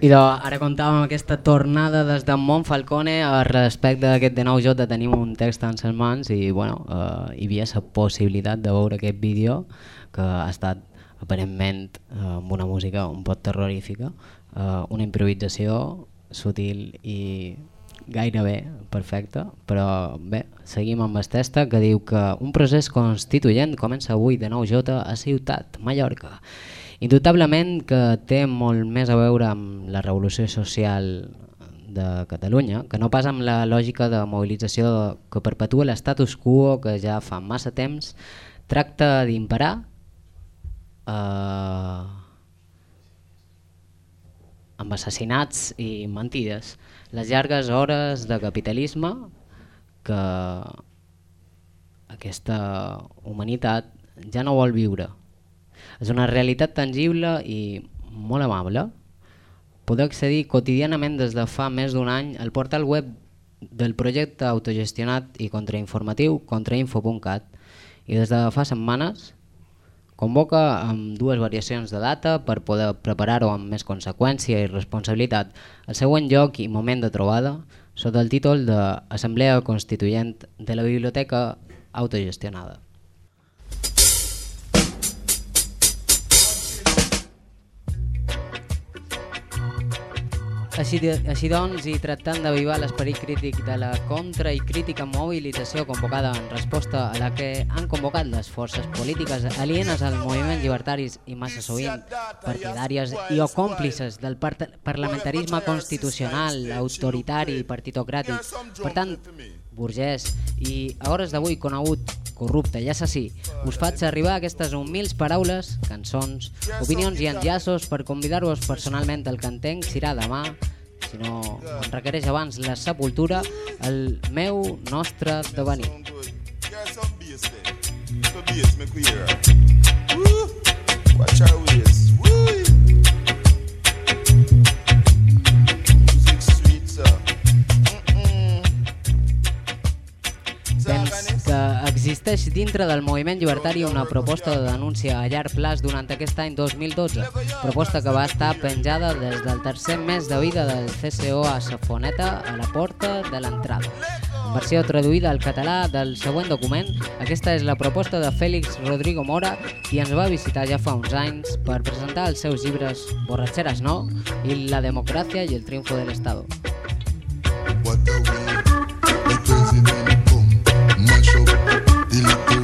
Idò, ara contàvem aquesta tornada des de Montfalcone respecte d'aquest de nou joc de tenim un text en ses mans i bueno, eh, hi havia la possibilitat de veure aquest vídeo que ha estat aparentment eh, amb una música un pot terrorífica, eh, una improvisació sutil i gairebé perfecta, però bé, seguim amb el testa que diu que un procés constituent comença avui de nou J a Ciutat, Mallorca Indubtablement que té molt més a veure amb la revolució social de Catalunya, que no pas amb la lògica de mobilització que perpetua l'estatus quo que ja fa massa temps tracta d'imparar eh, amb assassinats i mentides, les llargues hores de capitalisme que aquesta humanitat ja no vol viure és una realitat tangible i molt amable. Podeu accedir quotidianament des de fa més d'un any al portal web del projecte autogestionat i contrainformatiu contrainfo.cat i des de fa setmanes convoca amb dues variacions de data per poder preparar-ho amb més conseqüència i responsabilitat el següent lloc i moment de trobada sota el títol d'Assemblea Constituent de la Biblioteca Autogestionada. Així, així doncs, i tractant d'avivar l'esperit crític de la contra i crítica mobilització convocada en resposta a la que han convocat les forces polítiques alienes als moviments llibertaris i massa sovint partidàries i o còmplices del par parlamentarisme constitucional, autoritari i partitocràtic. Per tant, burgès i a hores d'avui conegut corrupte i assassí, us faig arribar aquestes humils paraules, cançons, opinions i enllaços per convidar-vos personalment al que entenc serà demà, si no em requereix abans la sepultura, el meu nostre devenir. Watch our ways. Existeix dintre del moviment llibertari una proposta de denúncia a llarg plaç durant aquest any 2012, proposta que va estar penjada des del tercer mes de vida del CCO a Safoneta a la porta de l'entrada. En versió traduïda al català del següent document, aquesta és la proposta de Félix Rodrigo Mora, qui ens va visitar ja fa uns anys per presentar els seus llibres Borratxeres no i La democràcia i el triunfo del Estado. What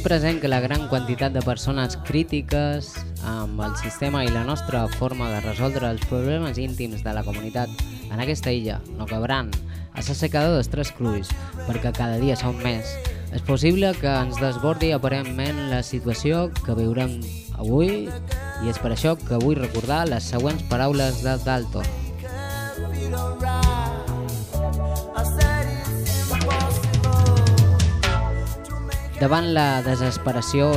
tenim present que la gran quantitat de persones crítiques amb el sistema i la nostra forma de resoldre els problemes íntims de la comunitat en aquesta illa no cabran a s'assecador d'estrès cruis perquè cada dia són més. És possible que ens desbordi aparentment la situació que viurem avui i és per això que vull recordar les següents paraules de Dalton. Davant la desesperació,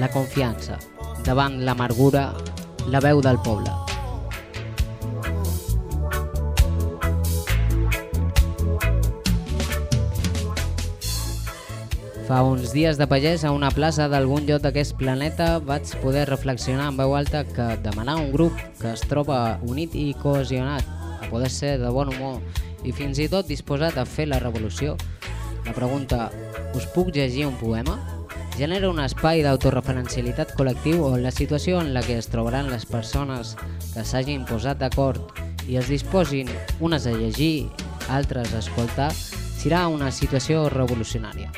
la confiança. Davant l'amargura, la veu del poble. Fa uns dies de pagès a una plaça d'algun lloc d'aquest planeta vaig poder reflexionar en veu alta que demanar un grup que es troba unit i cohesionat, a poder ser de bon humor i fins i tot disposat a fer la revolució. La pregunta, us puc llegir un poema? Genera un espai d'autoreferencialitat col·lectiu on la situació en la que es trobaran les persones que s'hagin posat d'acord i es disposin unes a llegir, altres a escoltar, serà una situació revolucionària.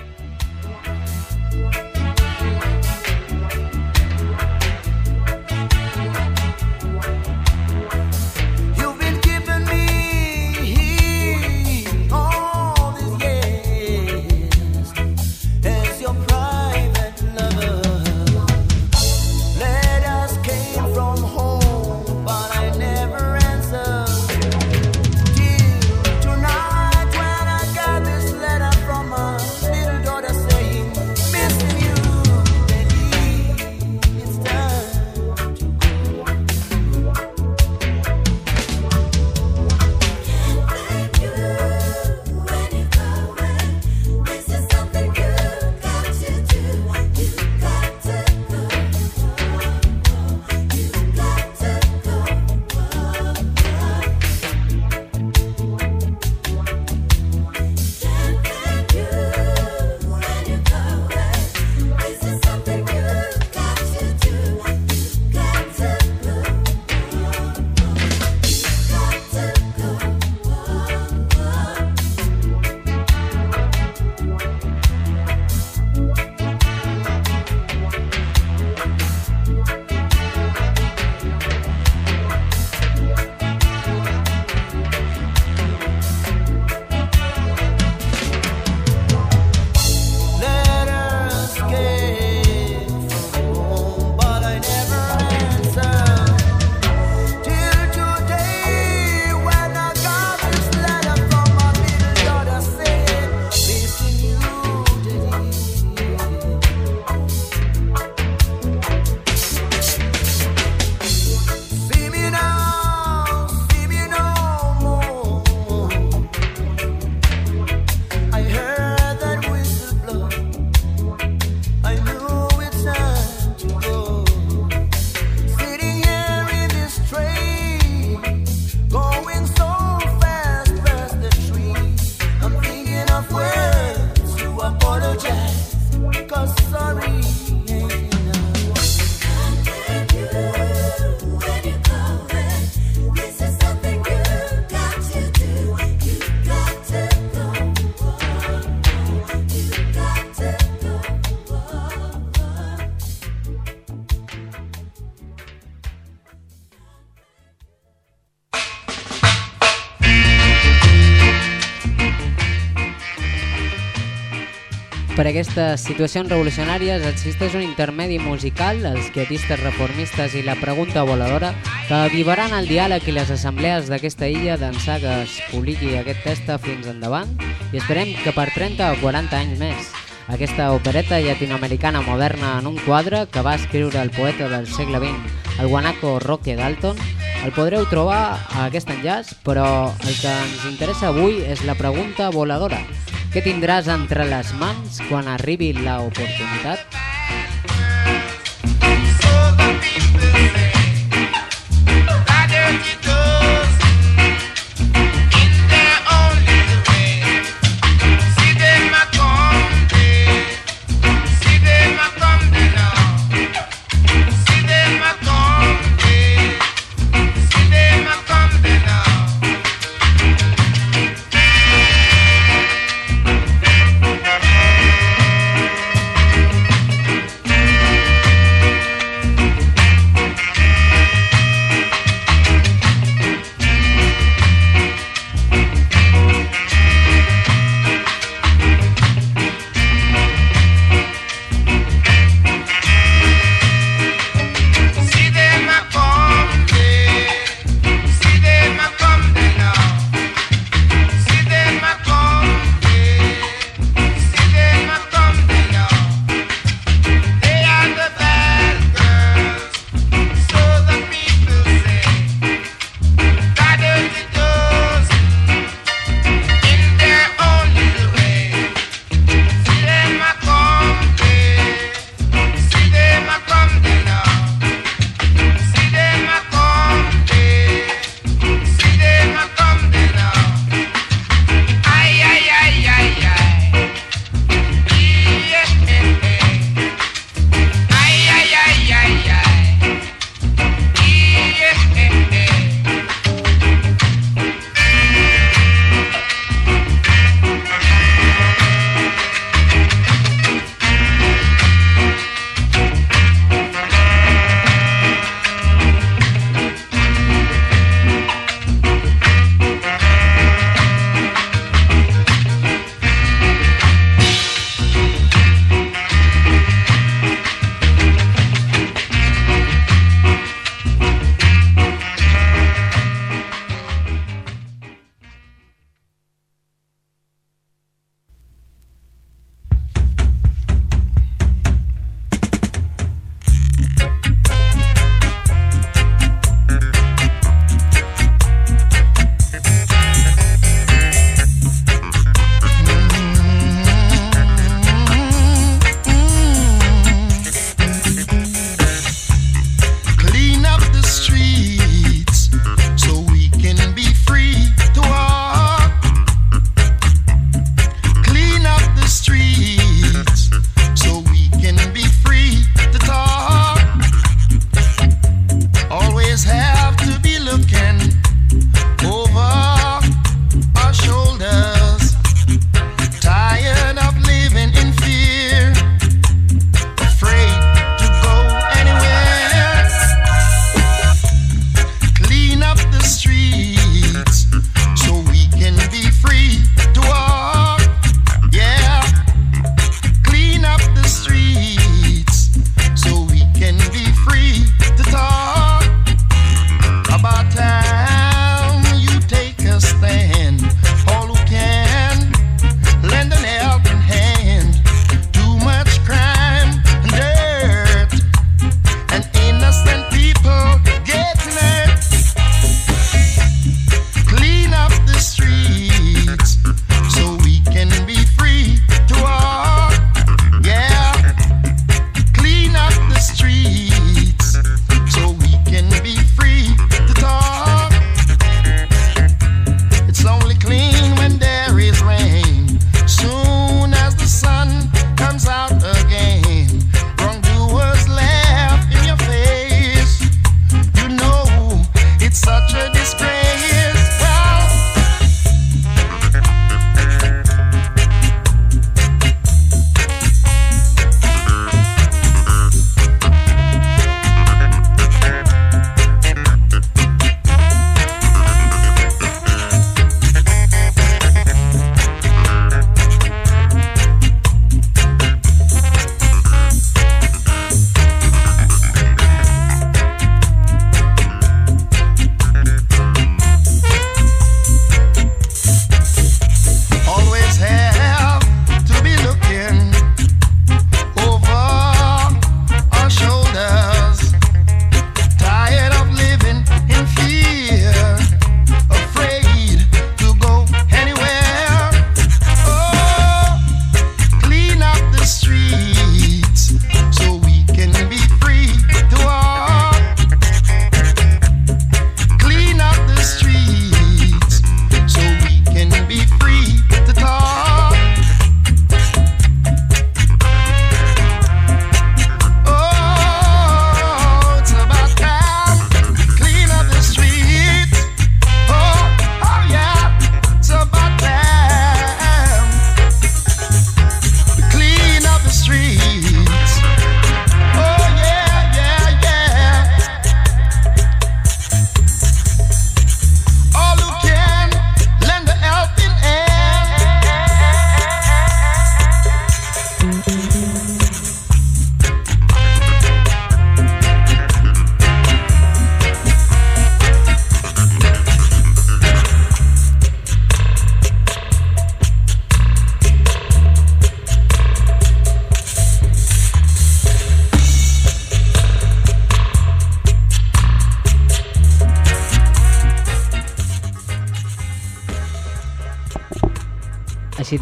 Per aquestes situacions revolucionàries existeix un intermedi musical, els quietistes reformistes i la pregunta voladora, que avivaran el diàleg i les assemblees d'aquesta illa d'ençà que es publiqui aquest testa fins endavant i esperem que per 30 o 40 anys més. Aquesta opereta llatinoamericana moderna en un quadre que va escriure el poeta del segle XX, el guanaco Roque Dalton, el podreu trobar a aquest enllaç, però el que ens interessa avui és la pregunta voladora. Què tindràs entre les mans quan arribi l'oportunitat? So the people say, I don't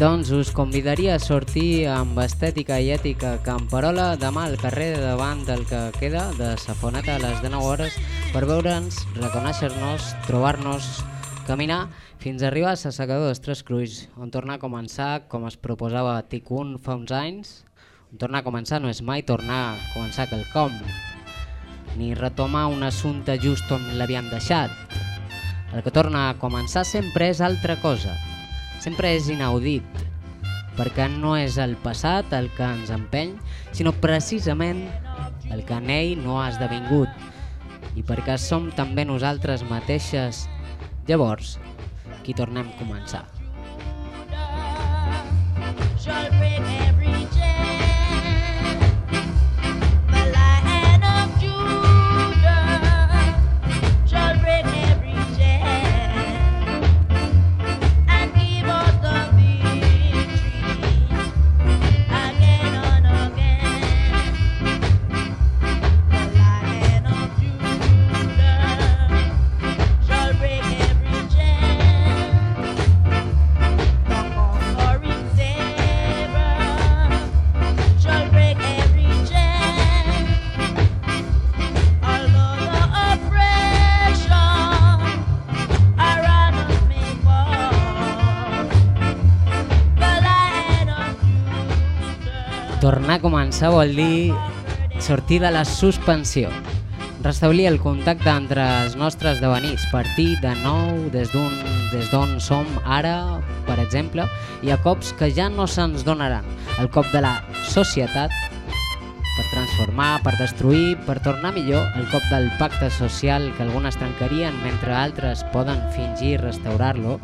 doncs, us convidaria a sortir amb estètica i ètica camperola demà al carrer davant del que queda de Safoneta a les 19 hores per veure'ns, reconèixer-nos, trobar-nos, caminar fins a arribar a Sassacador dels Tres Cruis, on tornar a començar com es proposava Ticun fa uns anys. On tornar a començar no és mai tornar a començar quelcom, ni retomar un assumpte just on l'havien deixat. El que torna a començar sempre és altra cosa, sempre és inaudit, perquè no és el passat el que ens empeny, sinó precisament el que en ell no ha esdevingut, i perquè som també nosaltres mateixes, llavors, qui tornem a començar. Shall break every Tornar a començar vol dir sortir de la suspensió, restablir el contacte entre els nostres devenits, partir de nou des d'on des d'on som ara, per exemple, i a cops que ja no se'ns donaran. El cop de la societat per transformar, per destruir, per tornar millor, el cop del pacte social que algunes trencarien mentre altres poden fingir restaurar-lo,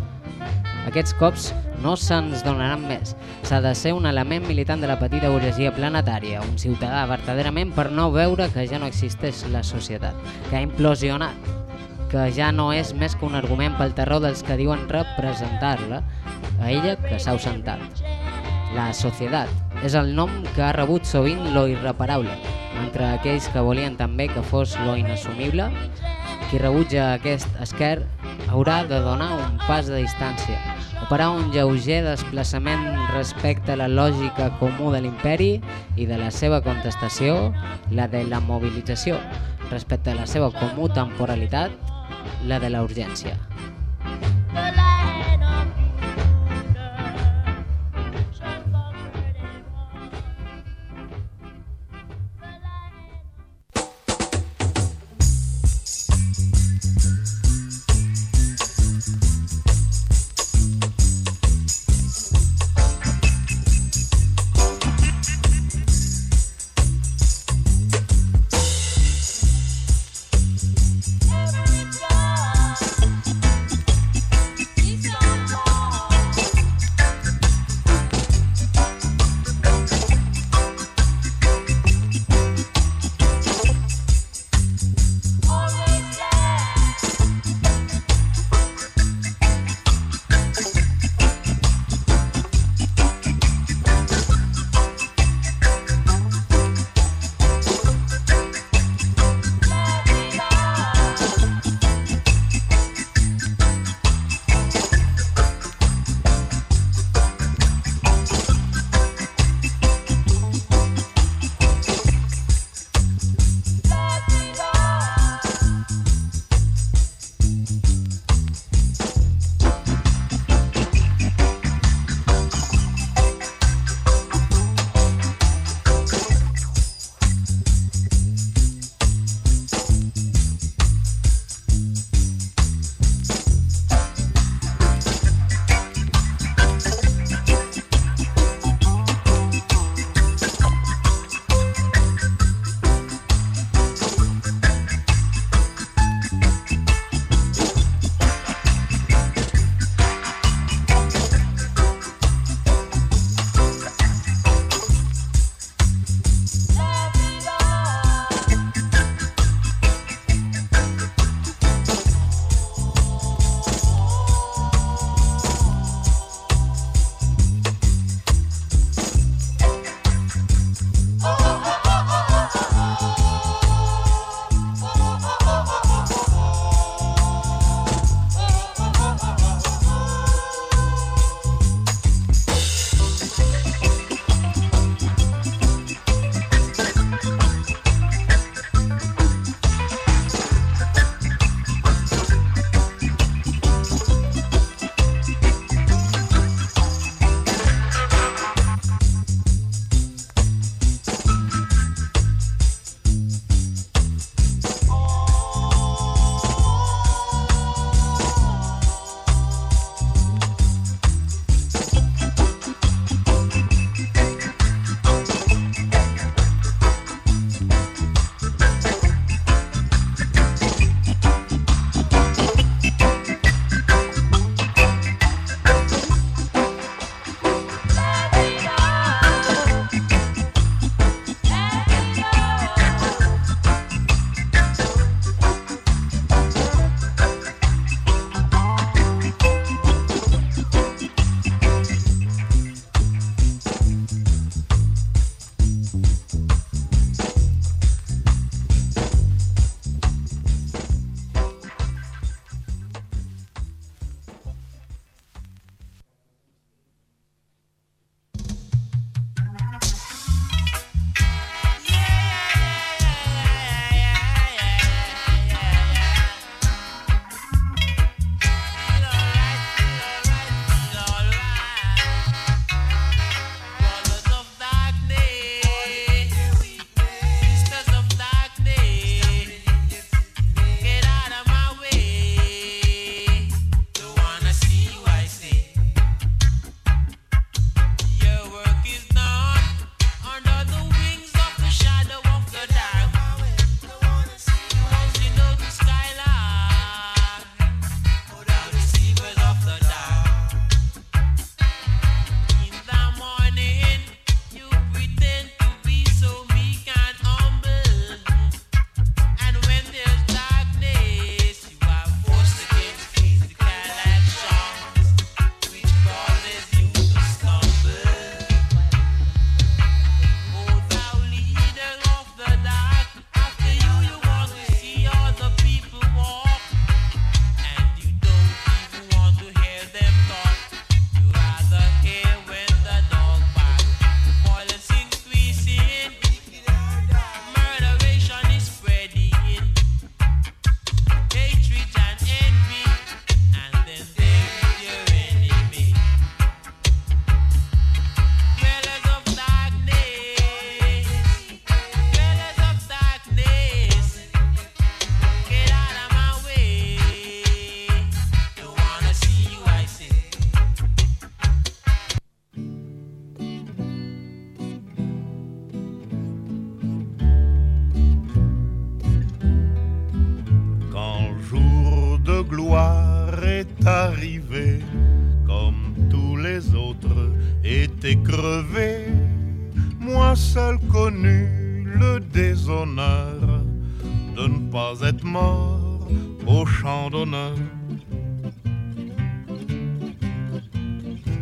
aquests cops no se'ns donaran més. S'ha de ser un element militant de la petita burgesia planetària, un ciutadà verdaderament per no veure que ja no existeix la societat, que ha implosionat, que ja no és més que un argument pel terror dels que diuen representar-la, a ella que s'ha ausentat. La societat és el nom que ha rebut sovint lo irreparable, entre aquells que volien també que fos lo inassumible, qui rebutja aquest esquer haurà de donar un pas de distància, operar un lleuger desplaçament respecte a la lògica comú de l'imperi i de la seva contestació, la de la mobilització, respecte a la seva comú temporalitat, la de la urgència.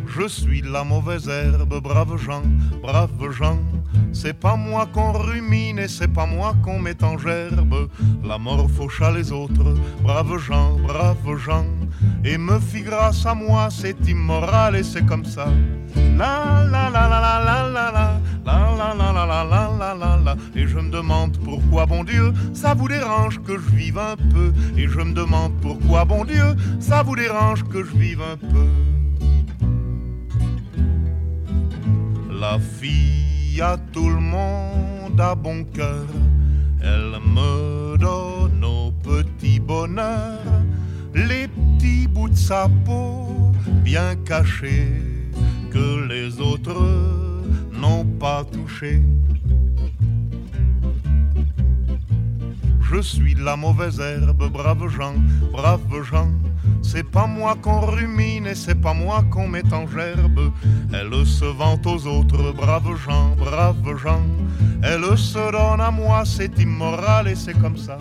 Je suis la mauvaise herbe, brave gens, brave gens. C'est pas moi qu'on rumine et c'est pas moi qu'on met en gerbe. La mort faucha les autres, braves gens, braves gens. Et me fit grâce à moi, c'est immoral et c'est comme ça. La la la la la la la la la la la la la Et je me demande pourquoi, bon Dieu, ça vous dérange que je vive un peu. Et je me demande pourquoi, bon Dieu, ça vous dérange que je vive un peu. La fille à tout le monde a bon cœur, elle me donne au petit bonheur les petits bouts de sa peau bien cachés que les autres n'ont pas touchés. Je suis la mauvaise herbe, brave gens, brave gens. C'est pas moi qu'on rumine et c'est pas moi qu'on met en gerbe. Elle se vante aux autres, braves gens, braves gens. Elle se donne à moi, c'est immoral et c'est comme ça.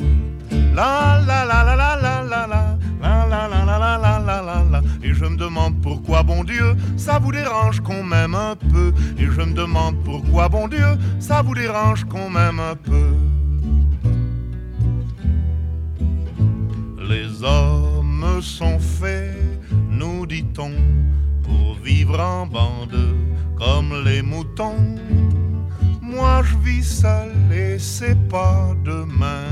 La la la la la la la la la la la la la la la la la Et je me demande pourquoi bon Dieu ça vous dérange qu'on m'aime un peu Et je me demande pourquoi bon Dieu ça vous dérange qu'on m'aime un peu Les hommes sont faits, nous dit-on, pour vivre en bande comme les moutons. Moi je vis seul et c'est pas demain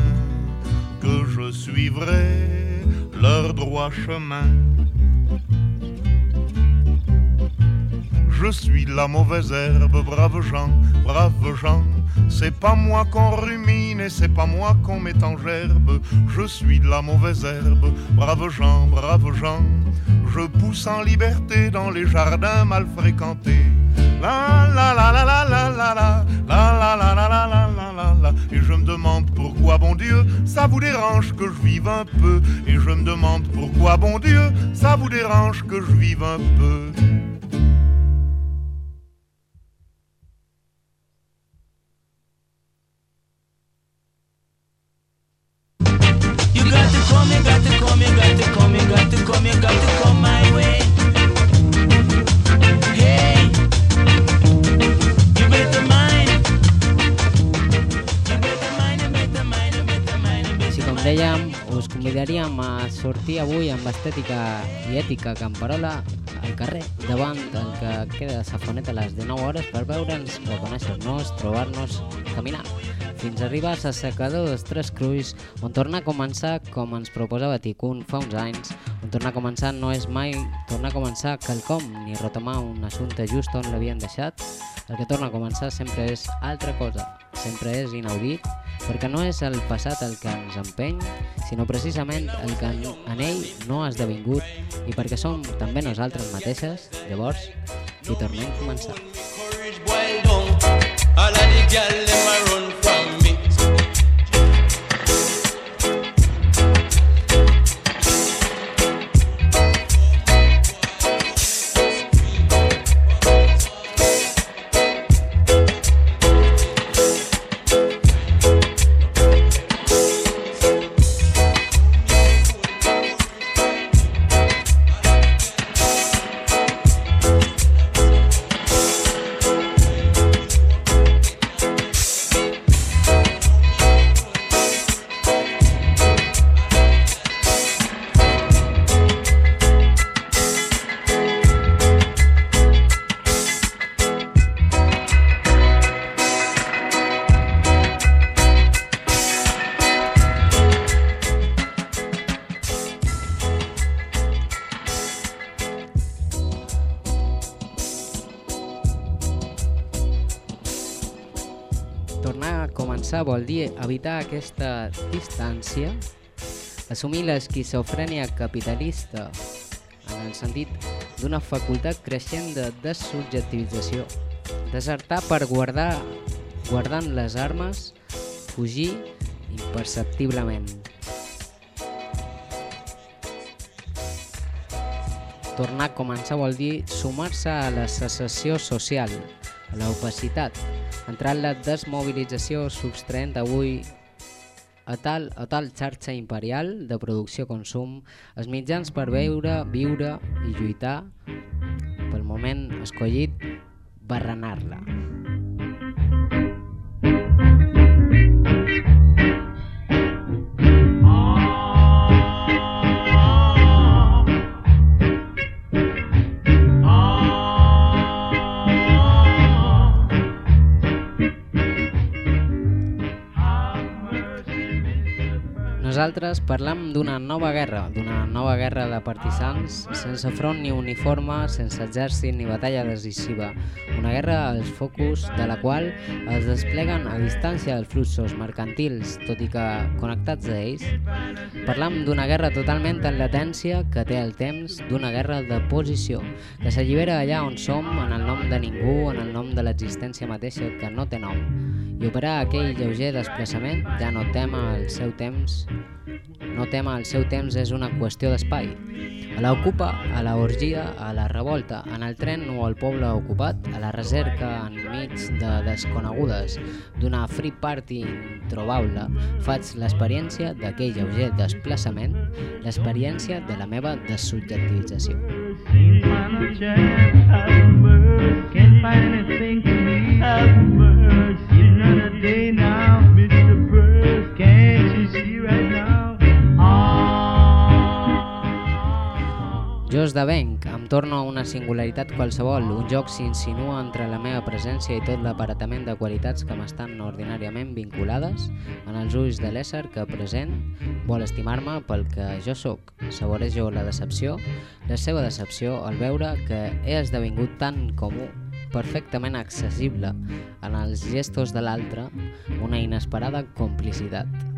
que je suivrai leur droit chemin. Je suis la mauvaise herbe, brave gens, brave gens. C'est pas moi qu'on rumine et c'est pas moi qu'on met en gerbe. Je suis la mauvaise herbe, brave gens, brave gens. Je pousse en liberté dans les jardins mal fréquentés. La la la la la la la la la la la la la la la la la Et je me demande pourquoi bon Dieu ça vous dérange que je vive un peu Et je me demande pourquoi bon Dieu ça vous dérange que je vive un peu come, you got to come, my way. Hey, you better mind. You better mind, you better mind, you better mind, you better dèiem, us convidaríem a sortir avui amb estètica i ètica camperola al carrer, davant del que queda de Safonet a les 19 hores per veure'ns, reconèixer-nos, trobar-nos, caminar, fins arribar a S'assecadors Tres Cruis, on tornar a començar com ens proposava Ticun fa uns anys, on tornar a començar no és mai tornar a començar quelcom ni retomar un assumpte just on l'havien deixat, el que torna a començar sempre és altra cosa, sempre és inaudit, perquè no és el passat el que ens empeny, sinó precisament el que en, ell no ha esdevingut i perquè som també nosaltres mateixes, llavors, hi tornem a començar. Courage evitar aquesta distància, assumir l'esquizofrènia capitalista en el sentit d'una facultat creixent de dessubjectivització, desertar per guardar, guardant les armes, fugir imperceptiblement. Tornar a començar vol dir sumar-se a la secessió social, l'opacitat, entrar en la desmobilització substraent avui a tal, a tal xarxa imperial de producció-consum, els mitjans per veure, viure i lluitar, pel moment escollit, barrenar-la. Nosaltres parlam d'una nova guerra, d'una nova guerra de partisans, sense front ni uniforme, sense exèrcit ni batalla decisiva. Una guerra als focus de la qual es despleguen a distància dels fluxos mercantils, tot i que connectats a ells. Parlam d'una guerra totalment en latència que té el temps d'una guerra de posició, que s'allibera allà on som en el nom de ningú, en el nom de l'existència mateixa que no té nom. I operar aquell lleuger desplaçament ja no tema el seu temps no tema el seu temps és una qüestió d'espai. A l'ocupa, a la orgia, a la revolta, en el tren o al poble ocupat, a la recerca enmig de desconegudes, d'una free party introbable, faig l'experiència d'aquell lleuger desplaçament, l'experiència de la meva dessubjectivització. Can't find anything to me, day now, Mr. You now? Ah. Em torno a una singularitat qualsevol, un joc s'insinua entre la meva presència i tot l'aparatament de qualitats que m'estan ordinàriament vinculades en els ulls de l'ésser que present vol estimar-me pel que jo sóc. Saborejo la decepció, la seva decepció al veure que he esdevingut tan comú perfectament accessible en els gestos de l'altre, una inesperada complicitat.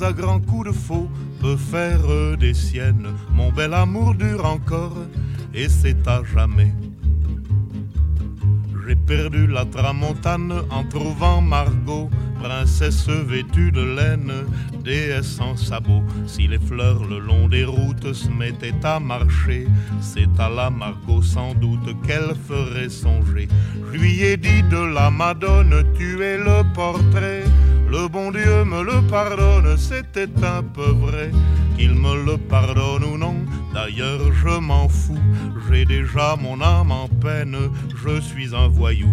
À grands coups de faux peut faire des siennes. Mon bel amour dure encore et c'est à jamais. J'ai perdu la tramontane en trouvant Margot, princesse vêtue de laine, déesse en sabots. Si les fleurs le long des routes se mettaient à marcher, c'est à la Margot sans doute qu'elle ferait songer. Je lui ai dit de la Madone, tu es le portrait. Le bon Dieu me le pardonne, c'était un peu vrai. Qu'il me le pardonne ou non, d'ailleurs je m'en fous. J'ai déjà mon âme en peine, je suis un voyou.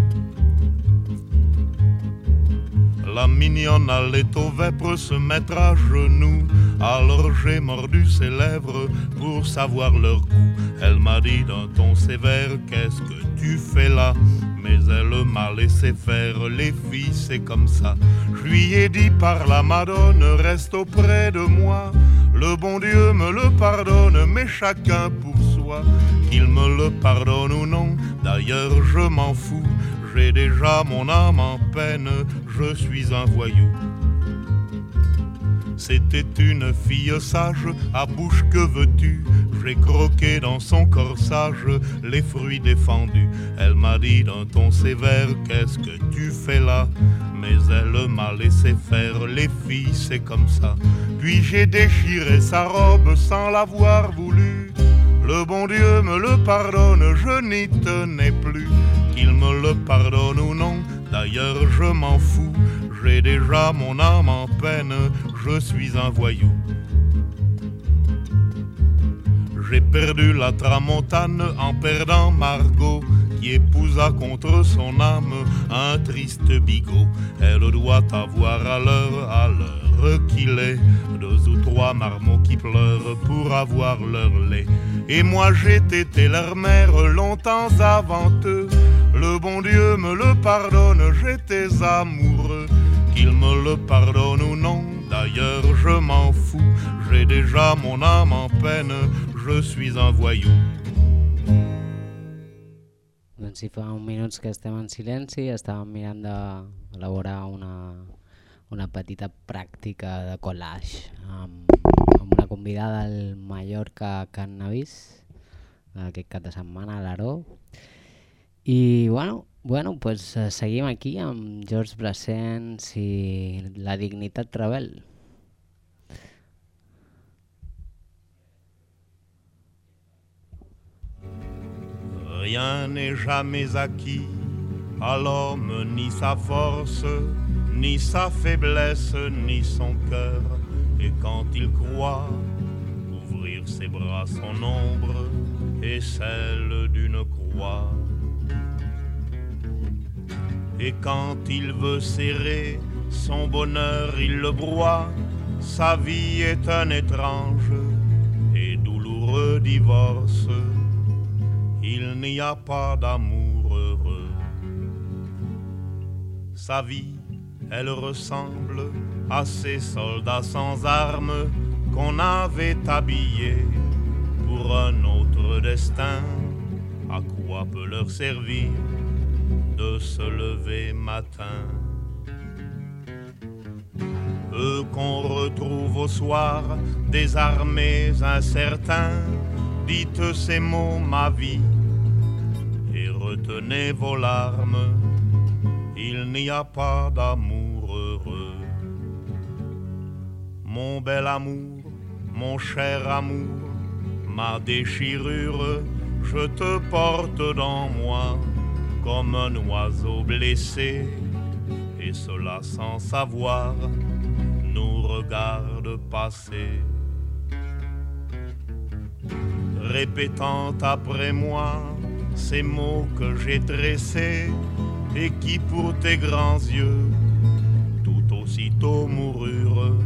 La mignonne allait au vêpres se mettre à genoux. Alors j'ai mordu ses lèvres pour savoir leur goût. Elle m'a dit d'un ton sévère Qu'est-ce que tu fais là? Mais elle m'a laissé faire, les filles c'est comme ça. Je lui ai dit par la Madone Reste auprès de moi. Le bon Dieu me le pardonne, mais chacun pour soi. Qu'il me le pardonne ou non, d'ailleurs je m'en fous. J'ai déjà mon âme en peine, je suis un voyou. C'était une fille sage, à bouche que veux-tu? J'ai croqué dans son corsage les fruits défendus. Elle m'a dit d'un ton sévère, qu'est-ce que tu fais là? Mais elle m'a laissé faire, les filles c'est comme ça. Puis j'ai déchiré sa robe sans l'avoir voulu. Le bon Dieu me le pardonne, je n'y tenais plus. Qu'il me le pardonne ou non, d'ailleurs je m'en fous. J'ai déjà mon âme en peine, je suis un voyou. J'ai perdu la tramontane en perdant Margot, qui épousa contre son âme un triste bigot. Elle doit avoir à l'heure, à l'heure qu'il est, deux ou trois marmots qui pleurent pour avoir leur lait. Et moi j'ai été leur mère longtemps avant eux. Le bon Dieu me le pardonne, j'étais amoureux. Qu'il me le pardonne ou non, d'ailleurs je m'en fous. J'ai déjà mon âme en peine, je suis un voyou. Doncs si fa uns minuts que estem en silenci, estàvem mirant d'elaborar una, una petita pràctica de collage amb, amb una convidada al Mallorca Cannabis aquest cap de setmana a l'Aró i bueno, bueno pues, eh, seguim aquí amb George Brassens i La dignitat rebel. Rien n'est jamais acquis à l'homme, ni sa force, ni sa faiblesse, ni son cœur. Et quand il croit ouvrir ses bras, son ombre est celle d'une croix. Et quand il veut serrer son bonheur, il le broie. Sa vie est un étrange et douloureux divorce. Il n'y a pas d'amour heureux. Sa vie, elle ressemble à ces soldats sans armes qu'on avait habillés pour un autre destin. À quoi peut leur servir de se lever matin. Eux qu'on retrouve au soir, désarmés, incertains, dites ces mots, ma vie, et retenez vos larmes, il n'y a pas d'amour heureux. Mon bel amour, mon cher amour, ma déchirure, je te porte dans moi comme un oiseau blessé, et cela sans savoir nous regarde passer. Répétant après moi ces mots que j'ai tressés et qui pour tes grands yeux tout aussitôt moururent,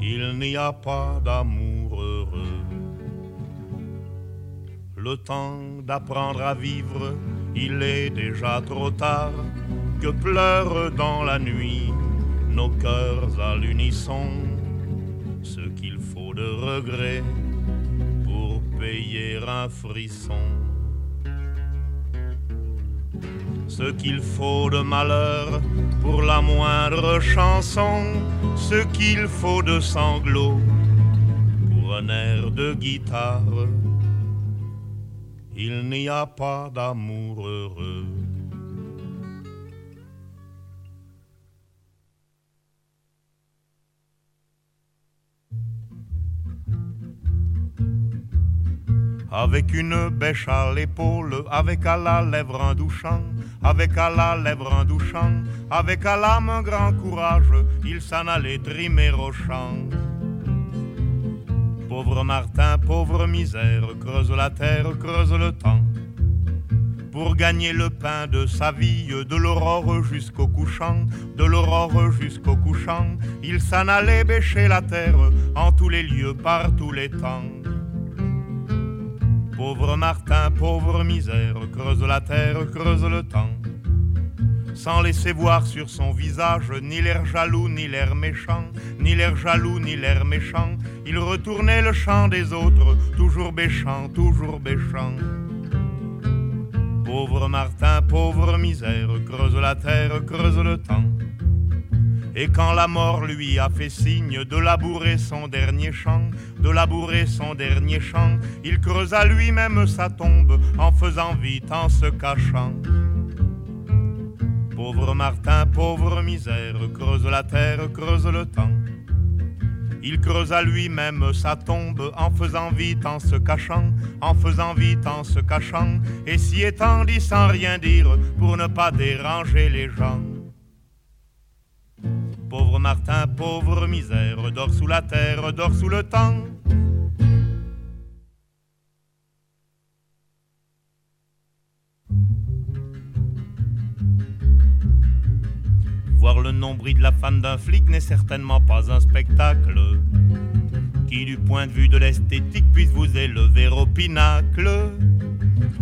il n'y a pas d'amour heureux. Le temps d'apprendre à vivre il est déjà trop tard que pleurent dans la nuit nos cœurs à l'unisson ce qu'il faut de regret pour payer un frisson. ce qu'il faut de malheur pour la moindre chanson, ce qu'il faut de sanglots pour un air de guitare. Il n'y a pas d'amour heureux. Avec une bêche à l'épaule, avec à la lèvre un douchant, avec à la lèvre un douchant, avec à l'âme un grand courage, il s'en allait trimer au champ. Pauvre Martin, pauvre misère, creuse la terre, creuse le temps. Pour gagner le pain de sa vie, de l'aurore jusqu'au couchant, de l'aurore jusqu'au couchant, il s'en allait bêcher la terre en tous les lieux, par tous les temps. Pauvre Martin, pauvre misère, creuse la terre, creuse le temps. Sans laisser voir sur son visage ni l'air jaloux, ni l'air méchant, ni l'air jaloux, ni l'air méchant, il retournait le chant des autres, toujours béchant, toujours béchant. Pauvre Martin, pauvre misère, creuse la terre, creuse le temps. Et quand la mort lui a fait signe de labourer son dernier champ, de labourer son dernier champ, il creusa lui-même sa tombe en faisant vite, en se cachant. Pauvre Martin, pauvre misère, creuse la terre, creuse le temps. Il creusa lui-même sa tombe en faisant vite, en se cachant, en faisant vite, en se cachant, et s'y étendit sans rien dire pour ne pas déranger les gens. Pauvre Martin, pauvre misère, dort sous la terre, dort sous le temps. Le nombril de la femme d'un flic n'est certainement pas un spectacle qui, du point de vue de l'esthétique, puisse vous élever au pinacle?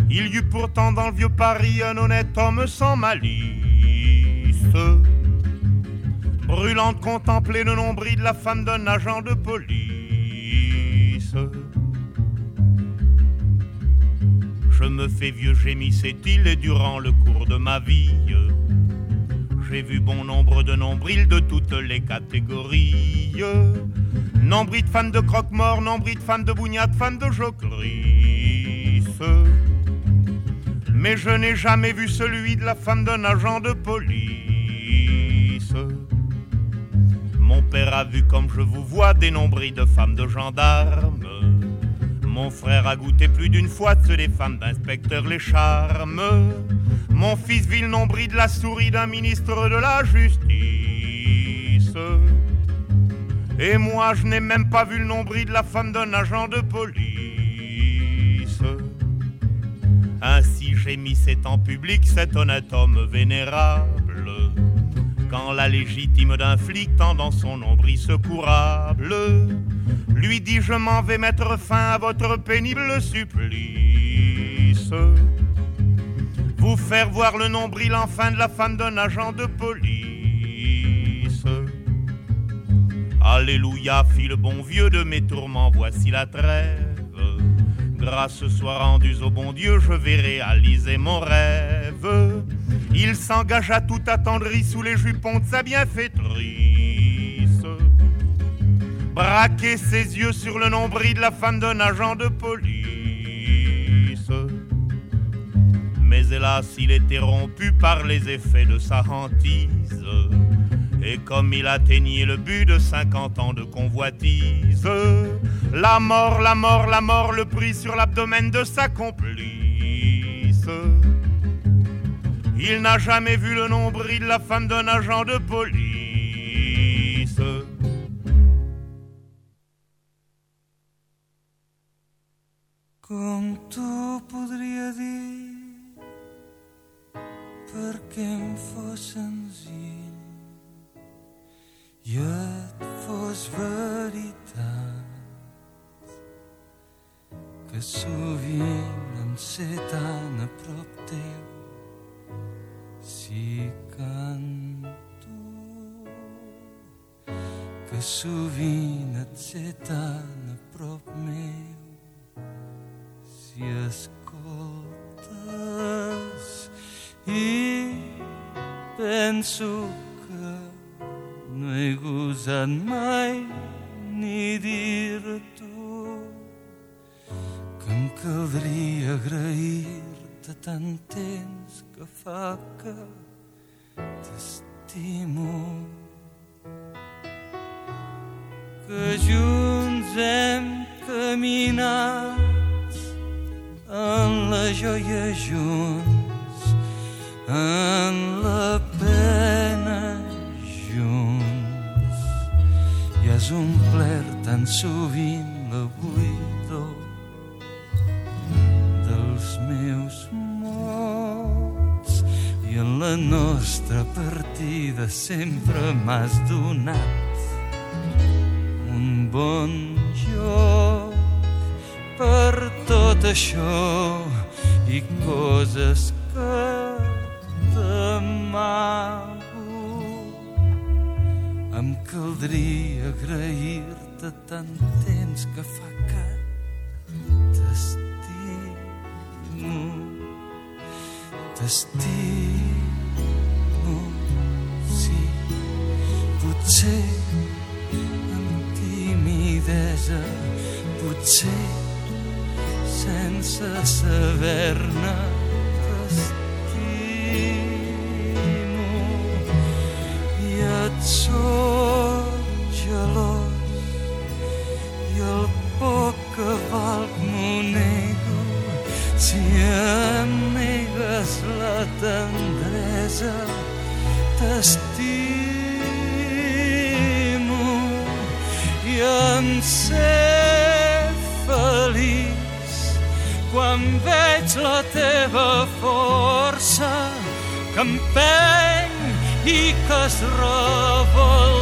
Il y eut pourtant dans le vieux Paris un honnête homme sans malice brûlant de contempler le nombril de la femme d'un agent de police. Je me fais vieux, gémissait-il, et durant le cours de ma vie, j'ai vu bon nombre de nombrils de toutes les catégories. Nombril de femmes de croque-mort, nombril de femmes de bougnade, femmes de jocrisse. Mais je n'ai jamais vu celui de la femme d'un agent de police. Mon père a vu comme je vous vois des nombrils de femmes de gendarmes. Mon frère a goûté plus d'une fois ceux des femmes d'inspecteurs les charmes. Mon fils vit le nombril de la souris d'un ministre de la justice. Et moi, je n'ai même pas vu le nombril de la femme d'un agent de police. Ainsi gémissait en public cet honnête homme vénérable quand la légitime d'un flic tend dans son nombril secourable lui dit je m'en vais mettre fin à votre pénible supplice. Vous faire voir le nombril enfin de la femme d'un agent de police. Alléluia, fit le bon vieux de mes tourments, voici la trêve. Grâce soit rendue au bon Dieu, je vais réaliser mon rêve. Il s'engagea tout attendri sous les jupons de sa bienfaitrice. Braquer ses yeux sur le nombril de la femme d'un agent de police. Mais hélas, il était rompu par les effets de sa hantise. Et comme il atteignait le but de 50 ans de convoitise, la mort, la mort, la mort le prit sur l'abdomen de sa complice. Il n'a jamais vu le nombril de la femme d'un agent de police. Com tu podria dir perquè em fos senzill i et fos veritat que sovint em sé tan a prop teu si canto que sovint et sé tan a prop meu si escoltes i penso que no he gosat mai ni dir-t'ho que em caldria agrair-te tant temps que fa que t'estimo. Que junts hem caminat la joia junts en la pena junts. I has omplert tan sovint la buidor dels meus mots. I en la nostra partida sempre m'has donat un bon joc. Per tot això i coses que t'amago. Em caldria agrair-te tant temps que fa que t'estimo, t'estimo, sí, potser amb timidesa, potser sense saber-ne t'estimo. I et soc gelós i el poc que valc m'ho nego. Si em negues la tendresa t'estimo. I em sé veig la teva força que empeny i que es revolta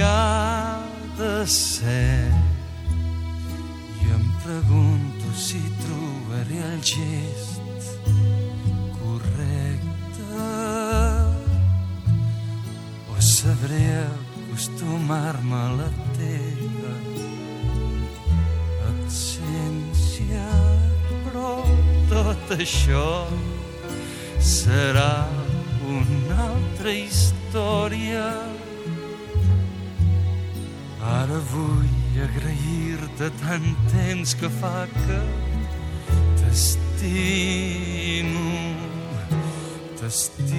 ha de ser. I em pregunto si trobaré el gest correcte. O sabré acostumar-me a la teva absència. Però tot això serà una altra història ara vull agrair-te tant temps que fa que t'estimo t'estimo.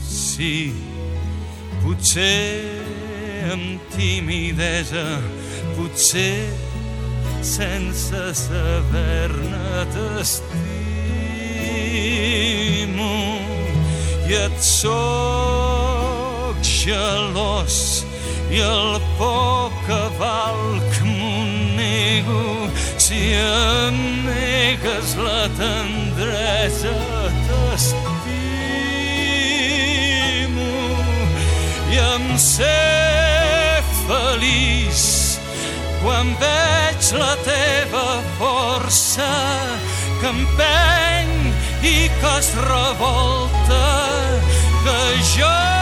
Sí potser amb timidesa potser sense saber-ne t'estimo. I et soc gelós i el poc que valc m'ho nego. Si em negues la tendresa t'estimo i em sé feliç. Quan veig la teva força que empeny i que es revolta que jo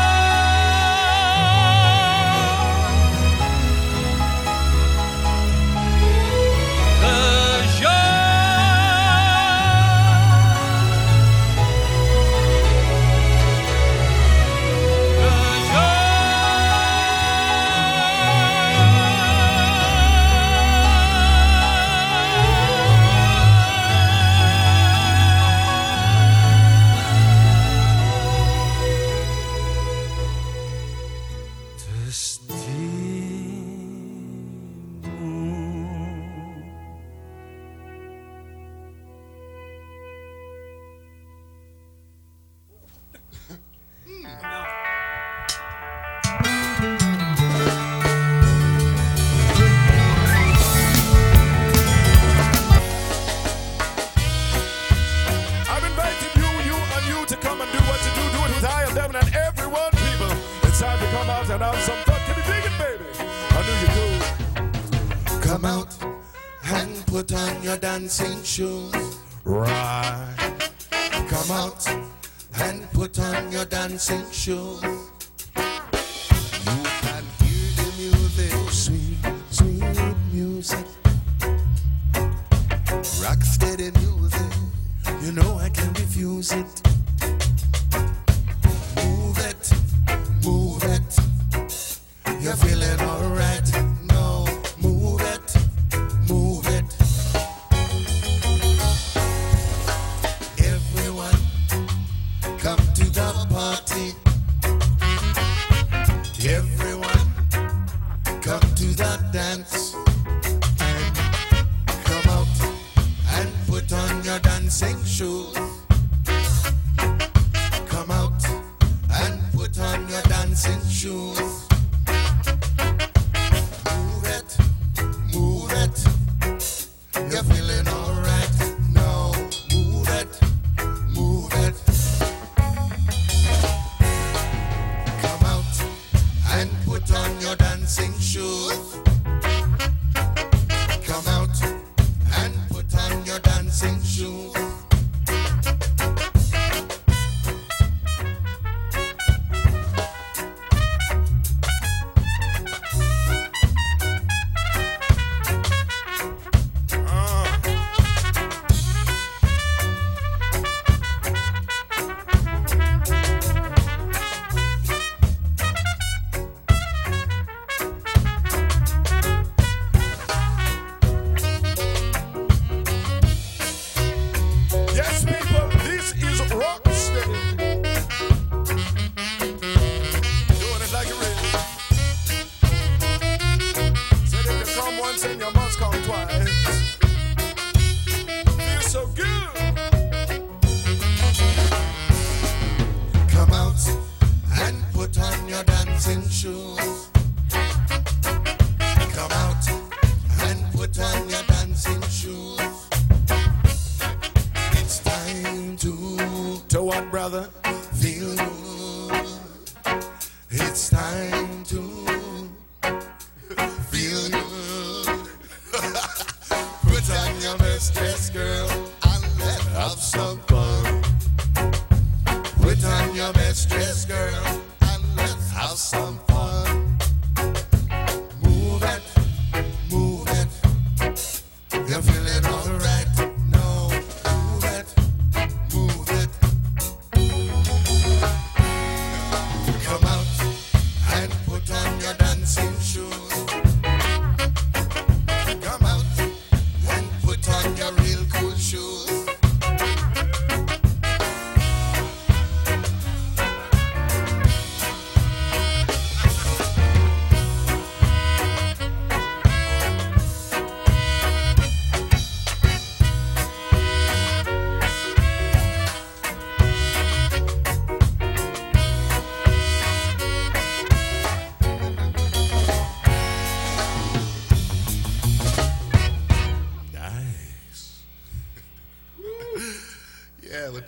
shows. You can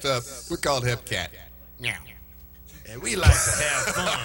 uh, we called Hepcat. Yeah. And we like to have fun.